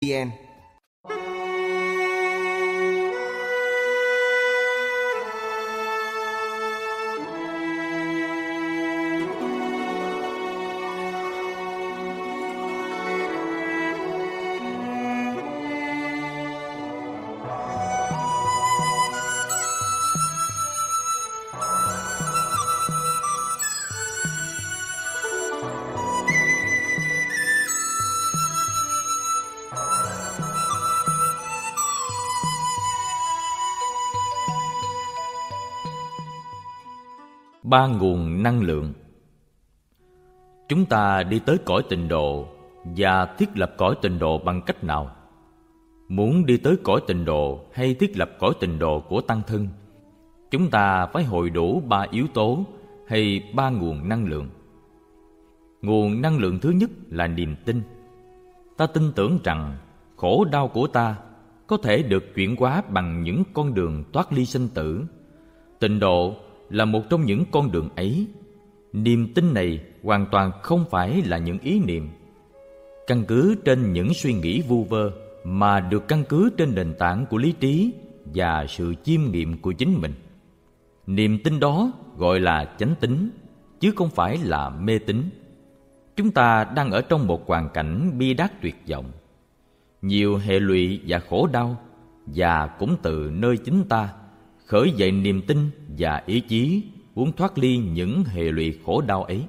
bien. Ba nguồn năng lượng. Chúng ta đi tới cõi tịnh độ và thiết lập cõi tịnh độ bằng cách nào? Muốn đi tới cõi tịnh độ hay thiết lập cõi tịnh độ của tăng thân? Chúng ta phải hội đủ ba yếu tố hay ba nguồn năng lượng. Nguồn năng lượng thứ nhất là niềm tin. Ta tin tưởng rằng khổ đau của ta có thể được chuyển hóa bằng những con đường thoát ly sinh tử. Tịnh độ là một trong những con đường ấy. Niềm tin này hoàn toàn không phải là những ý niệm. Căn cứ trên những suy nghĩ vu vơ mà được căn cứ trên nền tảng của lý trí và sự chiêm nghiệm của chính mình. Niềm tin đó gọi là chánh tính, chứ không phải là mê tín. Chúng ta đang ở trong một hoàn cảnh bi đát tuyệt vọng. Nhiều hệ lụy và khổ đau, và cũng từ nơi chính ta khởi dậy niềm tin và ý chí muốn thoát ly những hệ lụy khổ đau ấy.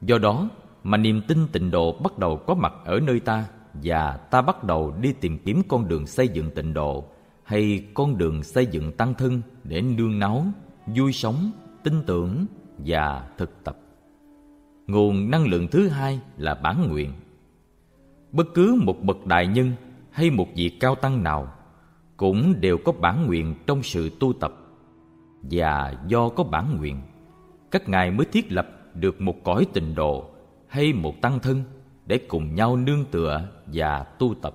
Do đó mà niềm tin tịnh độ bắt đầu có mặt ở nơi ta và ta bắt đầu đi tìm kiếm con đường xây dựng tịnh độ hay con đường xây dựng tăng thân để nương náu, vui sống, tin tưởng và thực tập. Nguồn năng lượng thứ hai là bản nguyện. Bất cứ một bậc đại nhân hay một vị cao tăng nào cũng đều có bản nguyện trong sự tu tập. Và do có bản nguyện, các ngài mới thiết lập được một cõi tình độ hay một tăng thân để cùng nhau nương tựa và tu tập.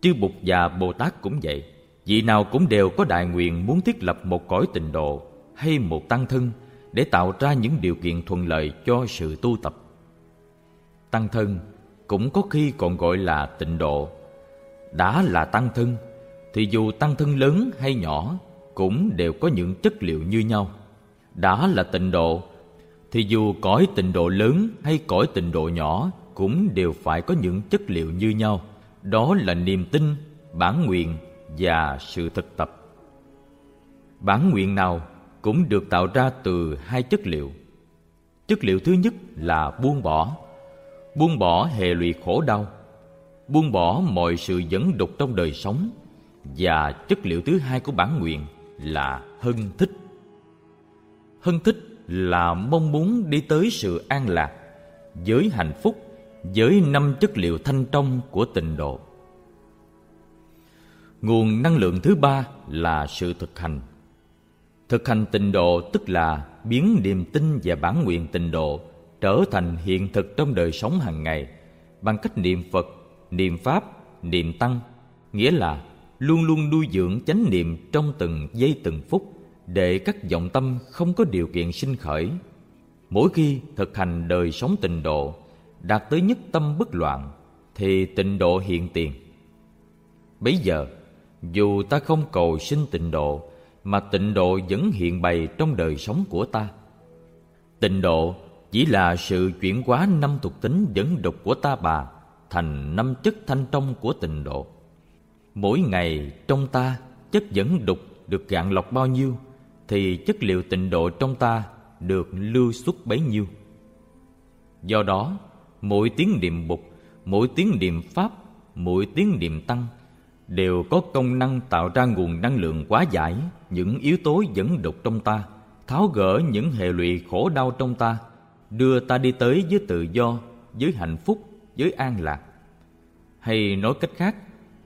Chư bụt và bồ tát cũng vậy, vị nào cũng đều có đại nguyện muốn thiết lập một cõi tình độ hay một tăng thân để tạo ra những điều kiện thuận lợi cho sự tu tập. Tăng thân cũng có khi còn gọi là tịnh độ đã là tăng thân, thì dù tăng thân lớn hay nhỏ cũng đều có những chất liệu như nhau. Đã là tịnh độ, thì dù cõi tịnh độ lớn hay cõi tịnh độ nhỏ cũng đều phải có những chất liệu như nhau. Đó là niềm tin, bản nguyện và sự thực tập. Bản nguyện nào cũng được tạo ra từ hai chất liệu. Chất liệu thứ nhất là buông bỏ. Buông bỏ hệ lụy khổ đau buông bỏ mọi sự dẫn đục trong đời sống, và chất liệu thứ hai của bản nguyện là hân thích. Hân thích là mong muốn đi tới sự an lạc với hạnh phúc với năm chất liệu thanh trong của tình độ. Nguồn năng lượng thứ ba là sự thực hành. Thực hành tịnh độ tức là biến niềm tin và bản nguyện tịnh độ trở thành hiện thực trong đời sống hàng ngày bằng cách niệm phật niệm pháp, niệm tăng, nghĩa là luôn luôn nuôi dưỡng chánh niệm trong từng giây từng phút để các vọng tâm không có điều kiện sinh khởi. Mỗi khi thực hành đời sống tịnh độ, đạt tới nhất tâm bất loạn, thì tịnh độ hiện tiền. Bấy giờ, dù ta không cầu sinh tịnh độ, mà tịnh độ vẫn hiện bày trong đời sống của ta. Tịnh độ chỉ là sự chuyển hóa năm thuộc tính dẫn đục của ta bà thành năm chất thanh trong của tịnh độ. Mỗi ngày trong ta, chất dẫn đục được gạn lọc bao nhiêu, thì chất liệu tịnh độ trong ta được lưu xuất bấy nhiêu. Do đó, mỗi tiếng niệm bục mỗi tiếng niệm pháp, mỗi tiếng niệm tăng đều có công năng tạo ra nguồn năng lượng quá giải những yếu tố dẫn đục trong ta, tháo gỡ những hệ lụy khổ đau trong ta, đưa ta đi tới với tự do, với hạnh phúc với an lạc. Hay nói cách khác,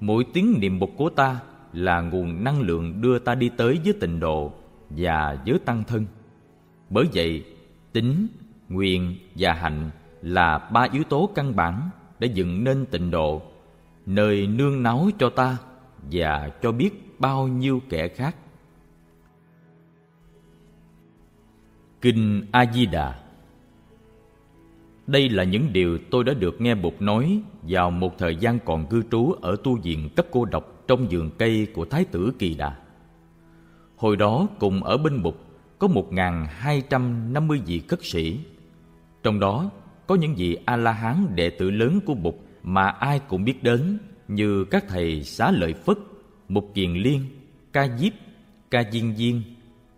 mỗi tiếng niệm bục của ta là nguồn năng lượng đưa ta đi tới với tịnh độ và với tăng thân. Bởi vậy, tính, nguyện và hạnh là ba yếu tố căn bản để dựng nên tịnh độ, nơi nương náu cho ta và cho biết bao nhiêu kẻ khác. Kinh a di đà đây là những điều tôi đã được nghe Bụt nói vào một thời gian còn cư trú ở tu viện cấp cô độc trong vườn cây của Thái tử Kỳ Đà. Hồi đó cùng ở bên Bụt có một hai trăm năm mươi vị cất sĩ. Trong đó có những vị A-la-hán đệ tử lớn của Bụt mà ai cũng biết đến như các thầy Xá Lợi Phất, Mục Kiền Liên, Ca Diếp, Ca Diên Diên,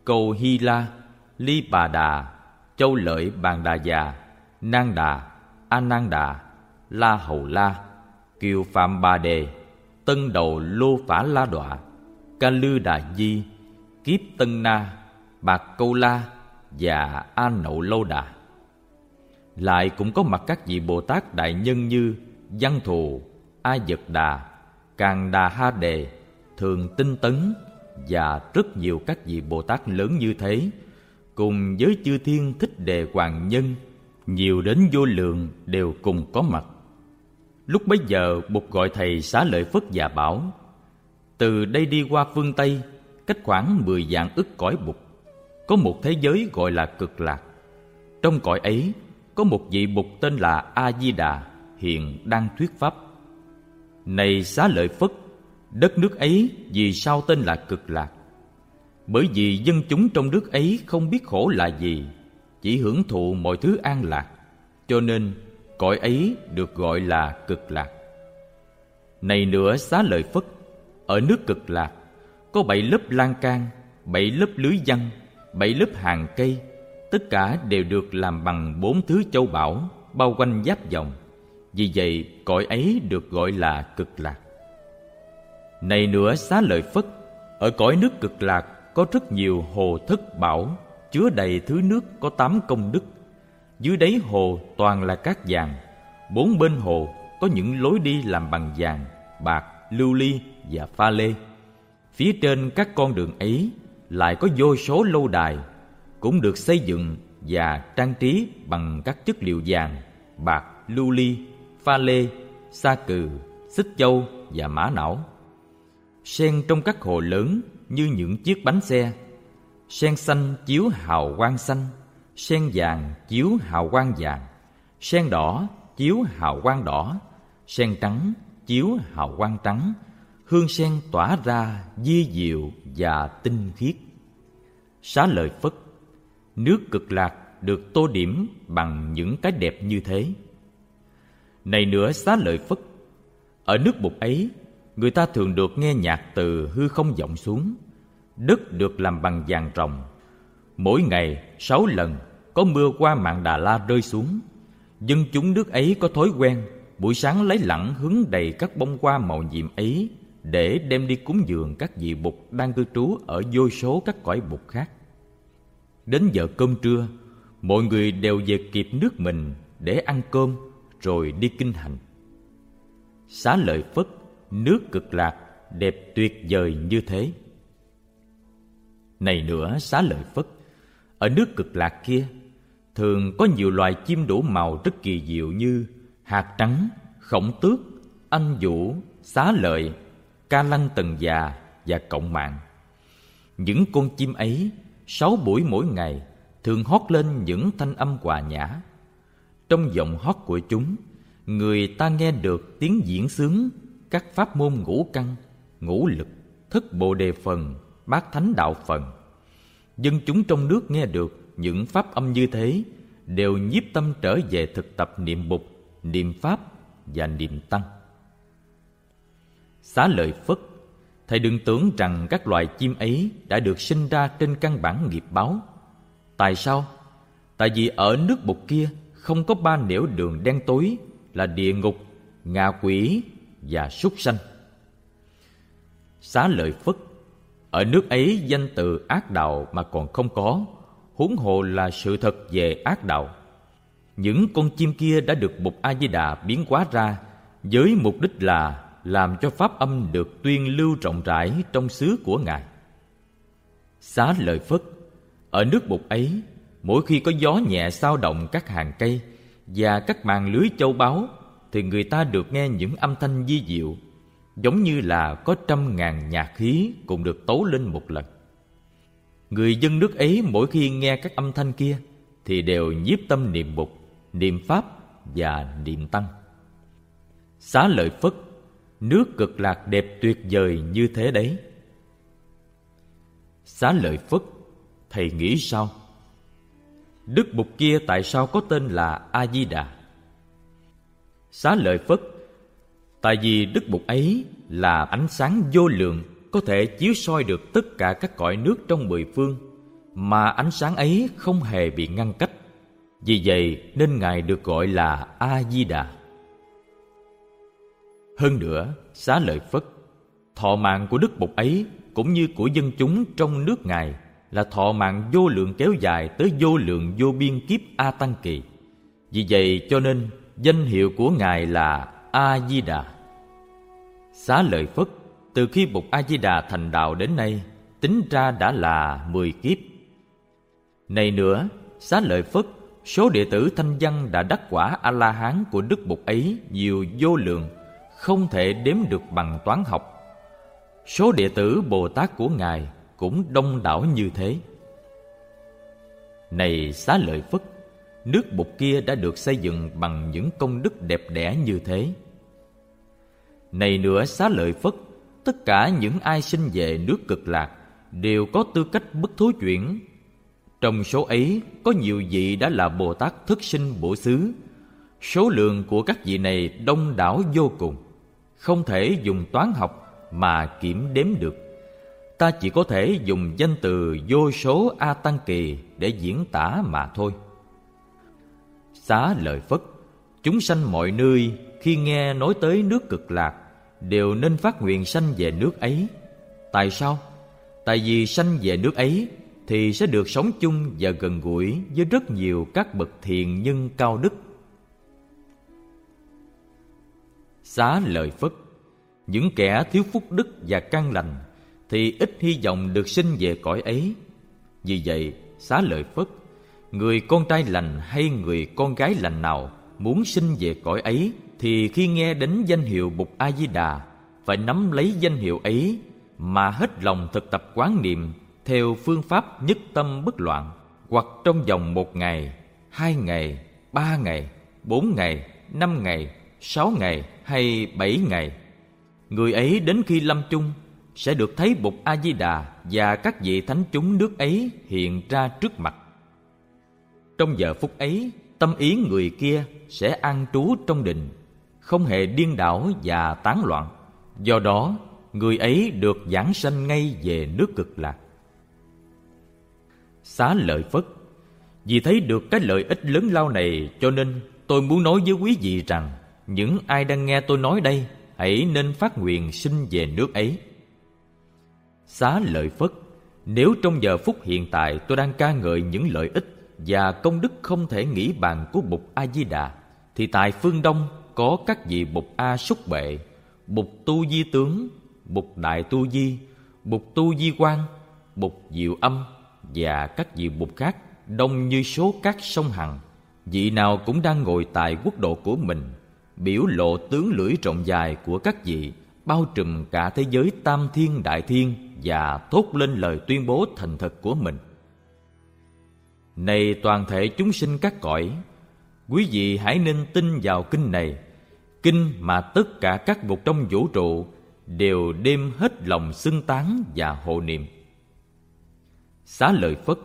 Cầu Hy La, Ly Bà Đà, Châu Lợi Bàn Đà Già, Nang Đà, A nang Đà, La Hầu La, Kiều Phạm Bà Đề, Tân Đầu Lô Phả La Đọa, Ca Lư Đà Di, Kiếp Tân Na, Bạc Câu La và A Nậu Lâu Đà. Lại cũng có mặt các vị Bồ Tát đại nhân như Văn Thù, A Dật Đà, Càng Đà Ha Đề, Thường Tinh Tấn và rất nhiều các vị Bồ Tát lớn như thế, cùng với chư thiên thích đề hoàng nhân, nhiều đến vô lượng đều cùng có mặt. Lúc bấy giờ bục gọi thầy xá lợi Phất và bảo Từ đây đi qua phương Tây Cách khoảng mười vạn ức cõi bục, Có một thế giới gọi là cực lạc. Trong cõi ấy Có một vị bục tên là A-di-đà Hiện đang thuyết pháp. Này xá lợi Phất Đất nước ấy vì sao tên là cực lạc? Bởi vì dân chúng trong nước ấy không biết khổ là gì. Chỉ hưởng thụ mọi thứ an lạc, Cho nên cõi ấy được gọi là cực lạc. Này nữa xá lợi phất, ở nước cực lạc, có bảy lớp lan can, bảy lớp lưới văn, bảy lớp hàng cây, tất cả đều được làm bằng bốn thứ châu bảo bao quanh giáp vòng vì vậy, cõi ấy được gọi là cực lạc. Này nữa xá lợi phất, ở cõi nước cực lạc có rất nhiều hồ thất bảo chứa đầy thứ nước có tám công đức. Dưới đáy hồ toàn là cát vàng Bốn bên hồ có những lối đi làm bằng vàng, bạc, lưu ly và pha lê. Phía trên các con đường ấy lại có vô số lâu đài Cũng được xây dựng và trang trí bằng các chất liệu vàng, bạc, lưu ly, pha lê, sa cừ, xích châu và mã não. Sen trong các hồ lớn như những chiếc bánh xe Sen xanh chiếu hào quang xanh, sen vàng chiếu hào quang vàng. Sen đỏ chiếu hào quang đỏ, sen trắng chiếu hào quang trắng. Hương sen tỏa ra di diệu và tinh khiết. Xá lợi phất, nước cực lạc được tô điểm bằng những cái đẹp như thế. Này nữa xá lợi phất, ở nước bục ấy, người ta thường được nghe nhạc từ hư không vọng xuống đất được làm bằng vàng rồng mỗi ngày sáu lần có mưa qua mạng Đà La rơi xuống. Dân chúng nước ấy có thói quen buổi sáng lấy lẳng hứng đầy các bông hoa màu nhiệm ấy để đem đi cúng dường các vị bục đang cư trú ở vô số các cõi bục khác. Đến giờ cơm trưa, mọi người đều về kịp nước mình để ăn cơm rồi đi kinh hành. Xá lợi Phất, nước cực lạc đẹp tuyệt vời như thế. Này nữa xá lợi Phất, ở nước cực lạc kia thường có nhiều loài chim đủ màu rất kỳ diệu như hạt trắng, khổng tước, anh vũ, xá lợi, ca lăng tần già và cộng mạng. Những con chim ấy sáu buổi mỗi ngày thường hót lên những thanh âm hòa nhã. Trong giọng hót của chúng, người ta nghe được tiếng diễn sướng các pháp môn ngũ căn, ngũ lực, thất bộ đề phần, bát thánh đạo phần. Dân chúng trong nước nghe được những pháp âm như thế đều nhiếp tâm trở về thực tập niệm bục, niệm pháp và niệm tăng. Xá lợi Phất Thầy đừng tưởng rằng các loài chim ấy đã được sinh ra trên căn bản nghiệp báo. Tại sao? Tại vì ở nước bục kia không có ba nẻo đường đen tối là địa ngục, ngạ quỷ và súc sanh. Xá lợi Phất ở nước ấy danh từ ác đạo mà còn không có, huống hồ là sự thật về ác đạo. Những con chim kia đã được bục a di đà biến hóa ra với mục đích là làm cho pháp âm được tuyên lưu rộng rãi trong xứ của ngài. Xá lợi phất, ở nước bục ấy, mỗi khi có gió nhẹ sao động các hàng cây và các màn lưới châu báu, thì người ta được nghe những âm thanh di diệu giống như là có trăm ngàn nhạc khí cùng được tấu lên một lần. Người dân nước ấy mỗi khi nghe các âm thanh kia Thì đều nhiếp tâm niệm mục, niệm pháp và niệm tăng. Xá lợi phất nước cực lạc đẹp tuyệt vời như thế đấy. Xá lợi phất thầy nghĩ sao? Đức bụt kia tại sao có tên là a di đà? Xá lợi phất tại vì đức bụt ấy là ánh sáng vô lượng, có thể chiếu soi được tất cả các cõi nước trong mười phương, mà ánh sáng ấy không hề bị ngăn cách. Vì vậy nên ngài được gọi là a di đà hơn nữa, xá lợi phất, thọ mạng của đức bụt ấy cũng như của dân chúng trong nước ngài là thọ mạng vô lượng kéo dài tới vô lượng vô biên kiếp a tăng kỳ. Vì vậy cho nên danh hiệu của ngài là a di đà xá lợi phất, từ khi bụt a di đà thành đạo đến nay, tính ra đã là mười kiếp. Này nữa, xá lợi phất, số đệ tử thanh văn đã đắc quả a la hán của đức bụt ấy nhiều vô lượng, không thể đếm được bằng toán học. Số đệ tử bồ tát của ngài cũng đông đảo như thế. Này xá lợi phất, nước bụt kia đã được xây dựng bằng những công đức đẹp đẽ như thế này nữa xá lợi phất, tất cả những ai sinh về nước cực lạc đều có tư cách bất thối chuyển. Trong số ấy, có nhiều vị đã là bồ tát thức sinh bổ xứ. Số lượng của các vị này đông đảo vô cùng. Không thể dùng toán học mà kiểm đếm được. Ta chỉ có thể dùng danh từ vô số a tăng kỳ để diễn tả mà thôi. Xá lợi phất chúng sanh mọi nơi khi nghe nói tới nước cực lạc đều nên phát nguyện sanh về nước ấy. Tại sao? Tại vì sanh về nước ấy thì sẽ được sống chung và gần gũi với rất nhiều các bậc thiện nhân cao đức. Xá lợi phất. Những kẻ thiếu phúc đức và căn lành thì ít hy vọng được sinh về cõi ấy. Vì vậy, xá lợi phất, người con trai lành hay người con gái lành nào muốn sinh về cõi ấy, thì khi nghe đến danh hiệu bụt a di đà phải nắm lấy danh hiệu ấy mà hết lòng thực tập quán niệm theo phương pháp nhất tâm bất loạn, hoặc trong vòng một ngày, hai ngày, ba ngày, bốn ngày, năm ngày, sáu ngày hay bảy ngày. Người ấy đến khi lâm chung sẽ được thấy bụt a di đà và các vị thánh chúng nước ấy hiện ra trước mặt. Trong giờ phút ấy tâm ý người kia sẽ an trú trong định không hề điên đảo và tán loạn. Do đó, người ấy được giảng sanh ngay về nước cực lạc. Xá lợi phất. Vì thấy được cái lợi ích lớn lao này, cho nên tôi muốn nói với quý vị rằng, những ai đang nghe tôi nói đây, hãy nên phát nguyện sinh về nước ấy. Xá lợi phất. Nếu trong giờ phút hiện tại tôi đang ca ngợi những lợi ích và công đức không thể nghĩ bàn của bụt a di đà thì tại phương đông có các vị bụt a Súc bệ, bụt tu di tướng bụt đại tu di bụt tu di quan bụt diệu âm và các vị bụt khác, đông như số các sông hằng. Vị nào cũng đang ngồi tại quốc độ của mình, biểu lộ tướng lưỡi rộng dài của các vị, bao trùm cả thế giới tam thiên, đại thiên và thốt lên lời tuyên bố thành thật của mình này toàn thể chúng sinh các cõi, quý vị hãy nên tin vào kinh này. Kinh mà tất cả các bục trong vũ trụ đều đem hết lòng xưng tán và hộ niệm. Xá lợi phất,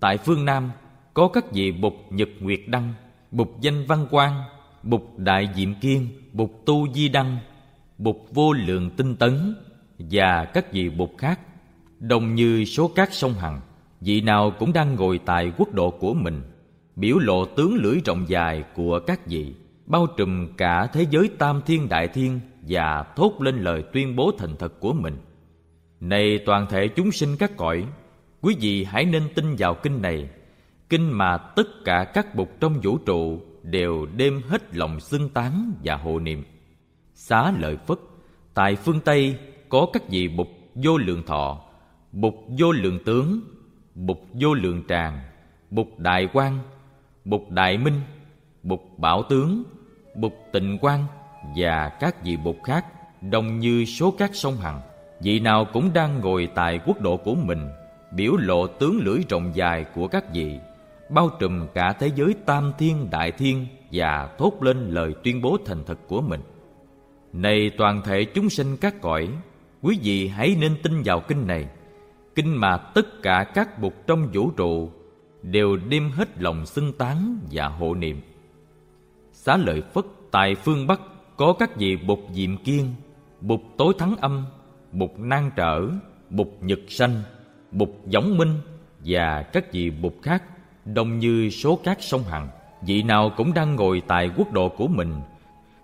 tại phương nam có các vị bục nhật nguyệt đăng, bục danh văn quang, bục đại diệm kiên, bục tu di đăng, bục vô lượng tinh tấn và các vị bục khác, đồng như số các sông hằng vị nào cũng đang ngồi tại quốc độ của mình, biểu lộ tướng lưỡi rộng dài của các vị, bao trùm cả thế giới tam thiên đại thiên và thốt lên lời tuyên bố thành thật của mình. Này toàn thể chúng sinh các cõi, quý vị hãy nên tin vào kinh này. Kinh mà tất cả các bụt trong vũ trụ đều đem hết lòng xưng tán và hộ niệm. Xá lợi phất, tại phương tây có các vị bụt vô lượng thọ bụt vô lượng tướng bục vô lượng tràng, bục đại quang, bục đại minh, bục bảo tướng, bục tịnh quang và các vị bục khác đồng như số các sông hằng. Vị nào cũng đang ngồi tại quốc độ của mình, biểu lộ tướng lưỡi rộng dài của các vị, bao trùm cả thế giới tam thiên, đại thiên và thốt lên lời tuyên bố thành thật của mình. Này toàn thể chúng sinh các cõi, quý vị hãy nên tin vào kinh này kinh mà tất cả các bụt trong vũ trụ đều đem hết lòng xưng tán và hộ niệm. Xá lợi phất tại phương bắc có các vị bụt diệm kiên, bụt tối thắng âm, bụt nan trở, bụt nhật sanh, bụt giống minh và các vị bụt khác, đông như số các sông hằng. Vị nào cũng đang ngồi tại quốc độ của mình,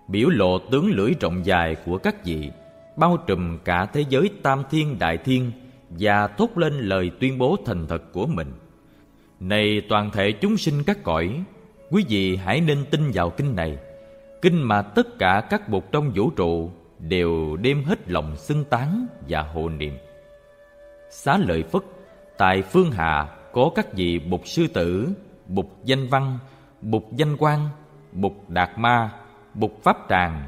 biểu lộ tướng lưỡi rộng dài của các vị, bao trùm cả thế giới tam thiên đại thiên và thốt lên lời tuyên bố thành thật của mình. Này toàn thể chúng sinh các cõi, quý vị hãy nên tin vào kinh này. Kinh mà tất cả các bụt trong vũ trụ đều đem hết lòng xưng tán và hộ niệm. Xá lợi phất, tại phương hạ có các vị bụt sư tử, bụt danh văn, bụt danh quan, bụt đạt ma, bụt pháp tràng,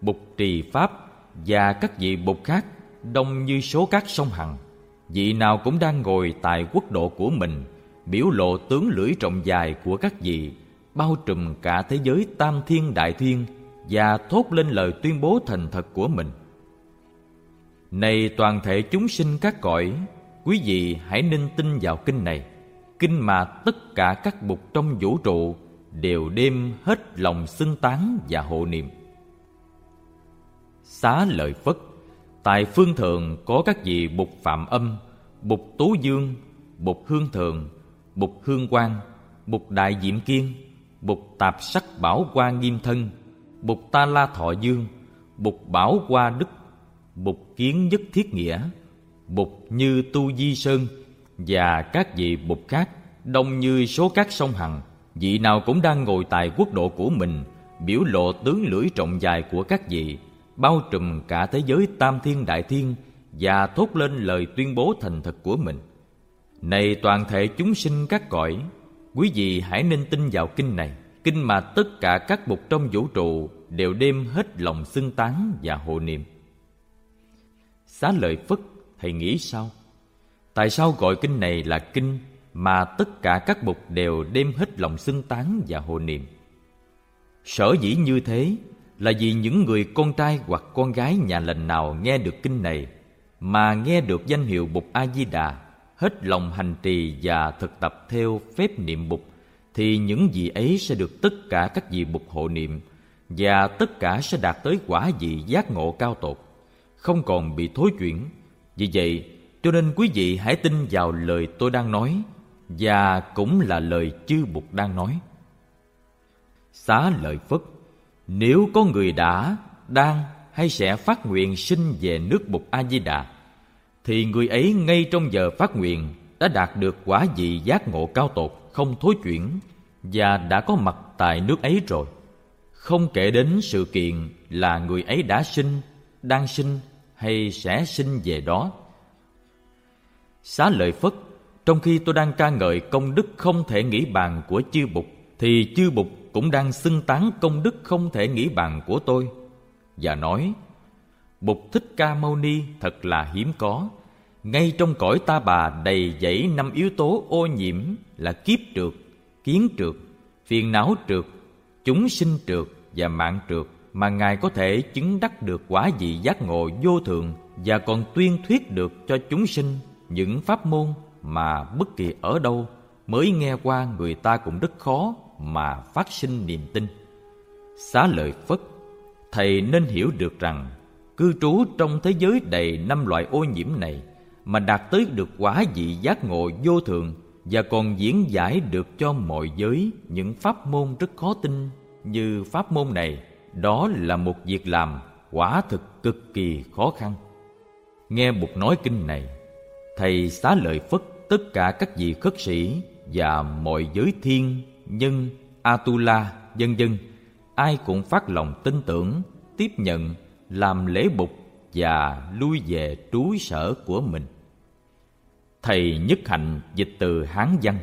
bụt trì pháp và các vị bụt khác, đông như số các sông hằng vị nào cũng đang ngồi tại quốc độ của mình, biểu lộ tướng lưỡi trọng dài của các vị, bao trùm cả thế giới tam thiên đại thiên và thốt lên lời tuyên bố thành thật của mình. Này toàn thể chúng sinh các cõi, quý vị hãy nên tin vào kinh này. Kinh mà tất cả các bụt trong vũ trụ đều đem hết lòng xưng tán và hộ niệm. Xá lợi phất tại phương thượng có các vị bụt phạm âm bụt tú dương bụt hương thượng bụt hương quang bụt đại diệm kiên bụt tạp sắc bảo qua nghiêm thân bụt ta la thọ dương bụt bảo qua đức bụt kiến nhất thiết nghĩa bụt như tu di sơn và các vị bụt khác, đông như số các sông hằng. Vị nào cũng đang ngồi tại quốc độ của mình, biểu lộ tướng lưỡi trọng dài của các vị bao trùm cả thế giới tam thiên đại thiên và thốt lên lời tuyên bố thành thật của mình. Này toàn thể chúng sinh các cõi, quý vị hãy nên tin vào kinh này. Kinh mà tất cả các bục trong vũ trụ đều đem hết lòng xưng tán và hộ niệm. Xá lợi phất, thầy nghĩ sao? Tại sao gọi kinh này là kinh mà tất cả các bục đều đem hết lòng xưng tán và hộ niệm? Sở dĩ như thế là vì những người con trai hoặc con gái nhà lành nào nghe được kinh này, mà nghe được danh hiệu bụt a di đà hết lòng hành trì và thực tập theo phép niệm bụt, thì những vị ấy sẽ được tất cả các vị bụt hộ niệm, và tất cả sẽ đạt tới quả vị giác ngộ cao tột, không còn bị thối chuyển. Vì vậy, cho nên quý vị hãy tin vào lời tôi đang nói, và cũng là lời chư bụt đang nói. Xá lợi phất nếu có người đã, đang hay sẽ phát nguyện sinh về nước bục a di đà thì người ấy ngay trong giờ phát nguyện đã đạt được quả vị giác ngộ cao tột, không thối chuyển và đã có mặt tại nước ấy rồi. Không kể đến sự kiện là người ấy đã sinh, đang sinh hay sẽ sinh về đó. Xá lợi phất, trong khi tôi đang ca ngợi công đức không thể nghĩ bàn của chư bục thì chư bục cũng đang xưng tán công đức không thể nghĩ bàn của tôi, và nói, bục thích ca mâu ni thật là hiếm có. Ngay trong cõi ta bà đầy dẫy năm yếu tố ô nhiễm là kiếp trượt, kiến trượt, phiền não trượt, chúng sinh trượt và mạng trượt mà ngài có thể chứng đắc được quả vị giác ngộ vô thường và còn tuyên thuyết được cho chúng sinh những pháp môn mà bất kỳ ở đâu mới nghe qua người ta cũng rất khó mà phát sinh niềm tin. Xá lợi phất, thầy nên hiểu được rằng, cư trú trong thế giới đầy năm loại ô nhiễm này mà đạt tới được quả vị giác ngộ vô thường và còn diễn giải được cho mọi giới những pháp môn rất khó tin như pháp môn này, đó là một việc làm quả thực cực kỳ khó khăn. Nghe một nói kinh này, thầy xá lợi phất, tất cả các vị khất sĩ và mọi giới thiên nhân atula, dân dân, ai cũng phát lòng tin tưởng, tiếp nhận, làm lễ bục và lui về trú sở của mình. Thầy nhất hạnh dịch từ hán văn.